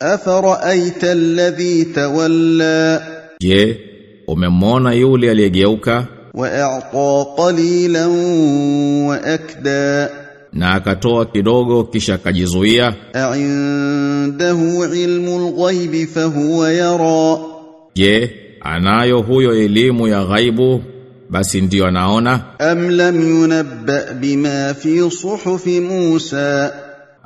Afaraaita alladhi tawalla Je umemwona yule aliyegeuka? wa a'ta qalilan wa akda na akatoa kidogo kisha akajizuia? indahu ilmu alghayb fahuwa yara Je anayo huyo elimu ya ghaibu? Basi ndio anaona. am lam yunabba bima fi suhuf Musa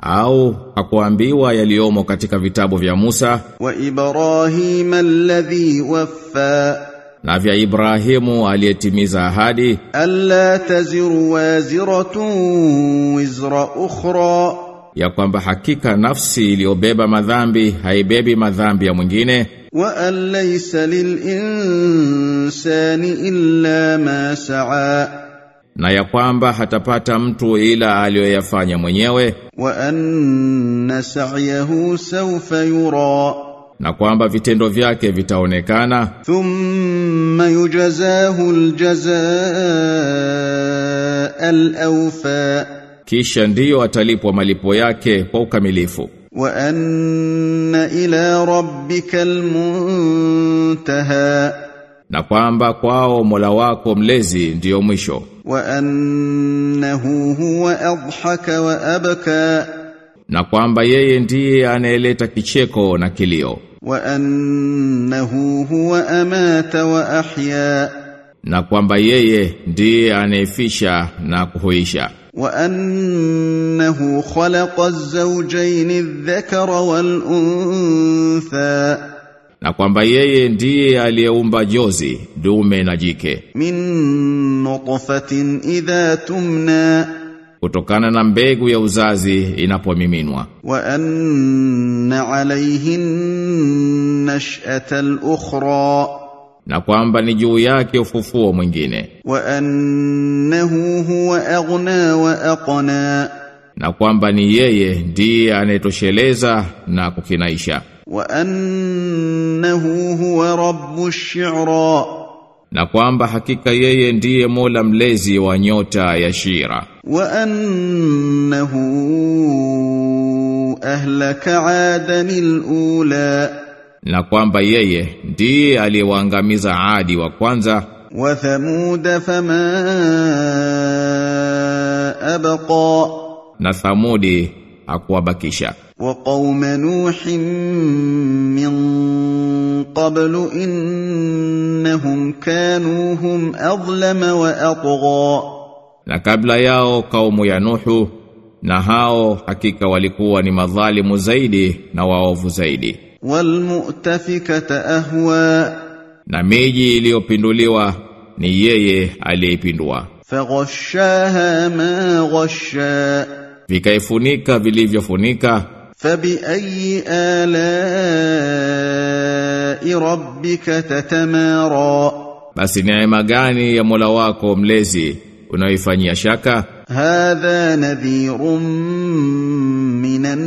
au hakuambiwa yaliomo katika vitabu vya Musa wa Ibrahim alladhi waffa. na vya Ibrahimu aliyetimiza ahadi alla taziru waziratun wizra ukhra. ya kwamba hakika nafsi iliyobeba madhambi haibebi madhambi ya mwingine. Wa alaysa lil insani illa ma saa na ya kwamba hatapata mtu ila aliyoyafanya mwenyewe wa anna sa'yahu sawfa yura na kwamba vitendo vyake vitaonekana. thumma yujazahu aljazaa alawfa kisha ndiyo atalipwa malipo yake kwa ukamilifu. wa anna ila rabbikal muntaha na kwamba kwao Mola wako mlezi ndiyo mwisho. Wa annahu huwa adhaka wa abka. Na kwamba yeye ndiye anayeleta kicheko na kilio. Wa annahu huwa amata wa ahya. Na kwamba yeye ndiye anayefisha na kuhuisha. Wa annahu khalaqa az-zawjayni adh-dhakara wal-untha na kwamba yeye ndiye aliyeumba jozi dume na jike. Min nutfatin idha tumna. Kutokana na mbegu ya uzazi inapomiminwa. Wa anna alayhin nash'ata al-ukhra. Na kwamba ni juu yake ufufuo mwingine. Wa annahu huwa aghna wa aqna na kwamba ni yeye ndiye anayetosheleza na kukinaisha. Wa annahu huwa rabbu shi'ra. Na kwamba hakika yeye ndiye Mola mlezi wa nyota ya Shira. Wa annahu ahlaka adanil alula. Na kwamba yeye ndiye aliyewaangamiza Adi wa kwanza. Wa thamud fama abqa na Thamudi hakuwabakisha. Wa qauma Nuhin min qablu innahum kanu hum adlama wa atgha, na kabla yao kaumu ya Nuhu, na hao hakika walikuwa ni madhalimu zaidi na waovu zaidi. Walmu'tafikata ahwa, na miji iliyopinduliwa ni yeye aliyepindua. Faghashaha ma ghashaa vikaifunika vilivyofunika. Fabi ayi ala rabbika tatamara. Basi neema gani ya Mola wako mlezi unaoifanyia shaka? Hadha nadhirun minan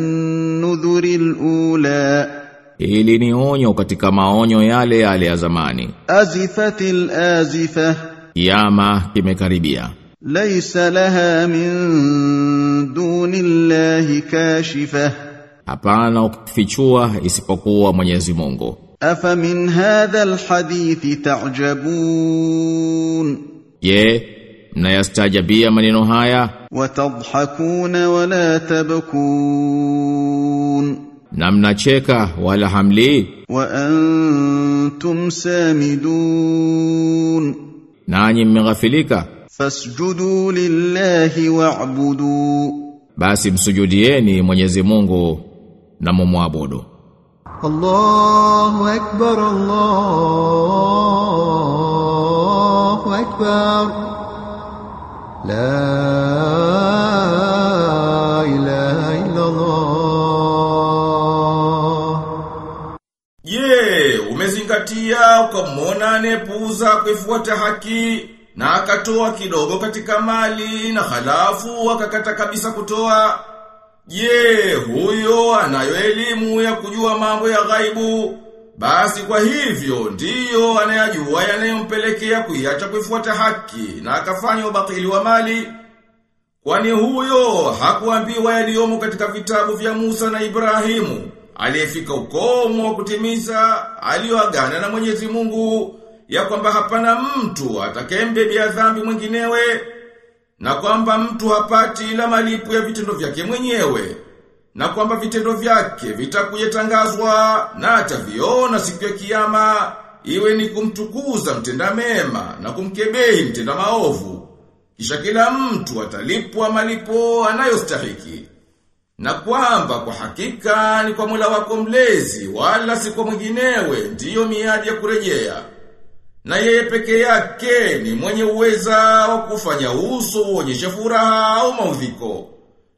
nudhuri alula ili ni onyo katika maonyo yale yale ya zamani. Azifatil azifa. Yama kimekaribia. ليس لها من دون الله كاشفة Hapana ukifichua isipokuwa Mwenyezi Mungu. أفمن هذا الحديث تعجبون Je, mnayastajabia maneno haya وتضحكون ولا تبكون na mnacheka wala hamli وأنتم سامدون nanyi mmeghafilika Fasjudu lillahi wa'budu. Basi msujudieni Mwenyezi Mungu na mumwabudu. Allahu akbar Allahu akbar. La ilaha illa Allah Je, yeah, umezingatia ukamwona anayepuuza kuifuata haki? Na akatoa kidogo katika mali na halafu akakata kabisa kutoa? Je, huyo anayo elimu ya kujua mambo ya ghaibu? Basi kwa hivyo ndiyo anayajua yanayompelekea kuiacha kuifuata haki na akafanya ubatili wa mali. Kwani huyo hakuambiwa yaliyomo katika vitabu vya Musa na Ibrahimu aliyefika ukomo wa kutimiza aliyoagana na Mwenyezi Mungu ya kwamba hapana mtu atakayembebea dhambi mwinginewe na kwamba mtu hapati ila malipo ya vitendo vyake mwenyewe na kwamba vitendo vyake vitakuyetangazwa na ataviona siku ya kiyama iwe ni kumtukuza mtenda mema na kumkebehi mtenda maovu. Kisha kila mtu atalipwa malipo anayostahiki. Na kwamba kwa hakika ni kwa Mola wako mlezi wala si kwa mwinginewe ndiyo miadi ya kurejea na yeye peke yake ni mwenye uweza wa kufanya uso uonyeshe furaha au maudhiko.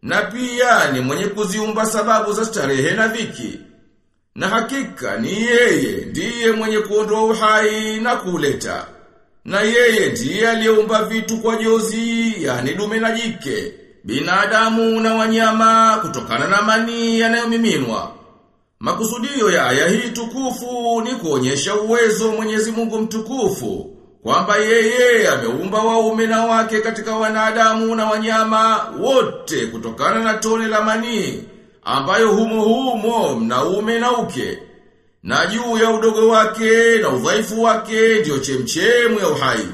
Na pia ni mwenye kuziumba sababu za starehe na dhiki. Na hakika ni yeye ndiye mwenye kuondoa uhai na kuleta. Na yeye ndiye aliyeumba vitu kwa jozi, yani dume na jike, binadamu na wanyama kutokana na mani yanayomiminwa. Makusudio ya aya hii tukufu ni kuonyesha uwezo Mwenyezi Mungu mtukufu kwamba yeye ameumba waume na wake katika wanadamu na wanyama wote kutokana na tone la manii ambayo humo humo mnaume na uke na juu ya udogo wake na udhaifu wake ndiyo chemchemu ya uhai.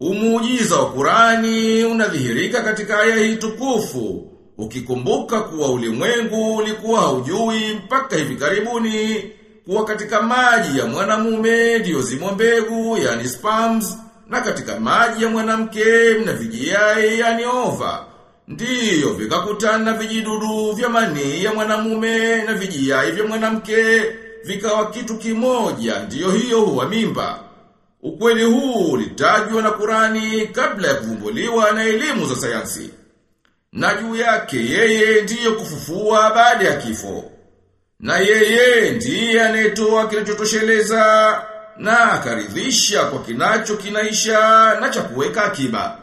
Umuujiza wa Qurani unadhihirika katika aya hii tukufu Ukikumbuka kuwa ulimwengu ulikuwa haujui mpaka hivi karibuni kuwa katika maji ya mwanamume ndiyo zimo mbegu yani spams na katika maji ya mwanamke na vijiyai yani ova ndiyo vikakutana vijidudu vya manii ya mwanamume na vijiyai vya mwanamke vikawa kitu kimoja ndiyo hiyo huwa mimba. Ukweli huu ulitajwa na Kurani kabla ya kuvumbuliwa na elimu za sayansi na juu yake yeye ndiye kufufua baada ya kifo. Na yeye ndiye anayetoa kinachotosheleza na akaridhisha kwa kinacho kinaisha na cha kuweka akiba.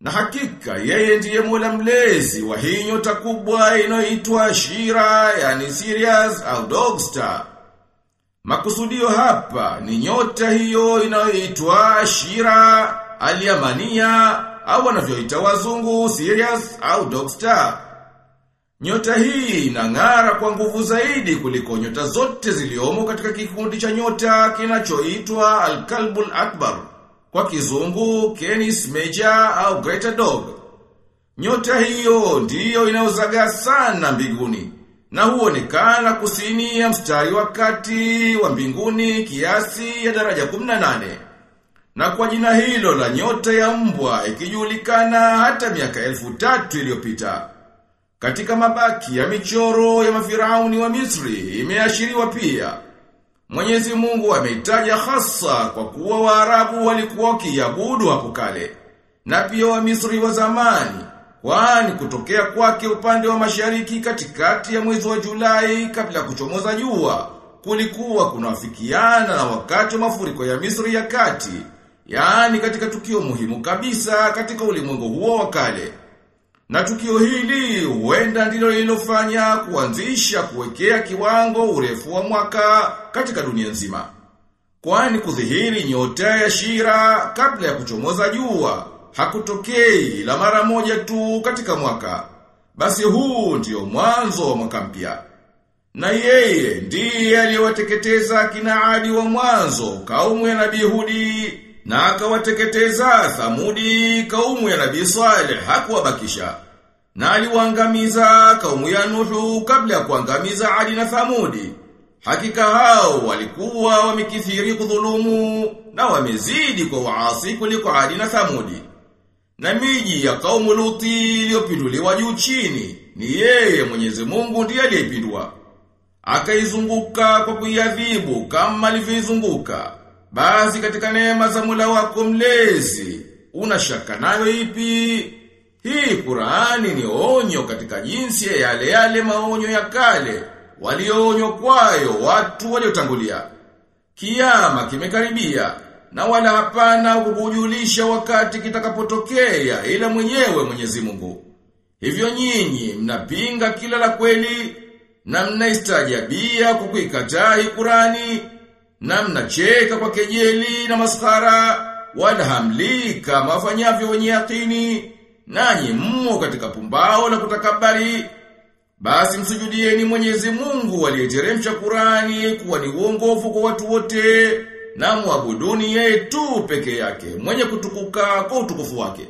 Na hakika yeye ndiye Mola mlezi wa hii nyota kubwa inayoitwa Shira, yani Sirius au Dogstar. Makusudio hapa ni nyota hiyo inayoitwa Shira, Aliamania au wanavyoita wazungu Sirius au Dog Star. Nyota hii inang'ara kwa nguvu zaidi kuliko nyota zote ziliomo katika kikundi cha nyota kinachoitwa Al-Kalbul Akbar. Kwa kizungu Canis Major au Greater Dog. Nyota hiyo ndiyo inayozagaa sana mbinguni na huonekana kusini ya mstari wa kati wa mbinguni kiasi ya daraja 18. Na kwa jina hilo la nyota ya mbwa ikijulikana hata miaka elfu tatu iliyopita. Katika mabaki ya michoro ya mafirauni wa Misri imeashiriwa pia. Mwenyezi Mungu ameitaja hasa kwa kuwa Waarabu walikuwa wakiabudu hapo kale. Na pia wa Misri wa zamani, kwani kutokea kwake upande wa mashariki katikati ya mwezi wa Julai kabla kuchomoza jua, kulikuwa kunafikiana na wakati wa mafuriko ya Misri ya kati. Yaani katika tukio muhimu kabisa katika ulimwengu huo wa kale. Na tukio hili huenda ndilo lilofanya kuanzisha kuwekea kiwango urefu wa mwaka katika dunia nzima. Kwani kudhihiri nyota ya Shira kabla ya kuchomoza jua hakutokei la mara moja tu katika mwaka. Basi huu ndio mwanzo wa mwaka mpya. Na yeye ndiye aliyewateketeza kina Adi wa mwanzo kaumu ya Nabii Hudi na akawateketeza Thamudi kaumu ya Nabii Saleh hakuwabakisha. Na aliwaangamiza kaumu ya Nuhu kabla ya kuangamiza Adi na Thamudi. Hakika hao walikuwa wamekithiri kudhulumu na wamezidi kwa waasi kuliko Adi na Thamudi. Na miji ya kaumu Luti iliyopinduliwa juu chini ni yeye Mwenyezi Mungu ndiye aliyeipindua. Akaizunguka kwa kuiadhibu kama alivyoizunguka. Basi katika neema za Mola wako mlezi, una shaka nayo ipi? Hii Qur'ani ni onyo katika jinsi ya yale yale maonyo ya kale, walioonywa kwayo watu waliotangulia. Kiyama kimekaribia, na wala hapana kukujulisha wakati kitakapotokea ila mwenyewe Mwenyezi Mungu. Hivyo nyinyi mnapinga kila la kweli na mnaistajabia kukuikataa kuikataa hii Qur'ani na mnacheka kwa kejeli na maskara wala hamlika mafanyavyo wenye yakini nanyi mmo katika pumbao la kutakabari Basi msujudieni Mwenyezi Mungu aliyeteremsha Kurani kuwa ni uongofu kwa watu wote na muabuduni yeye tu peke yake mwenye kutukuka kwa utukufu wake.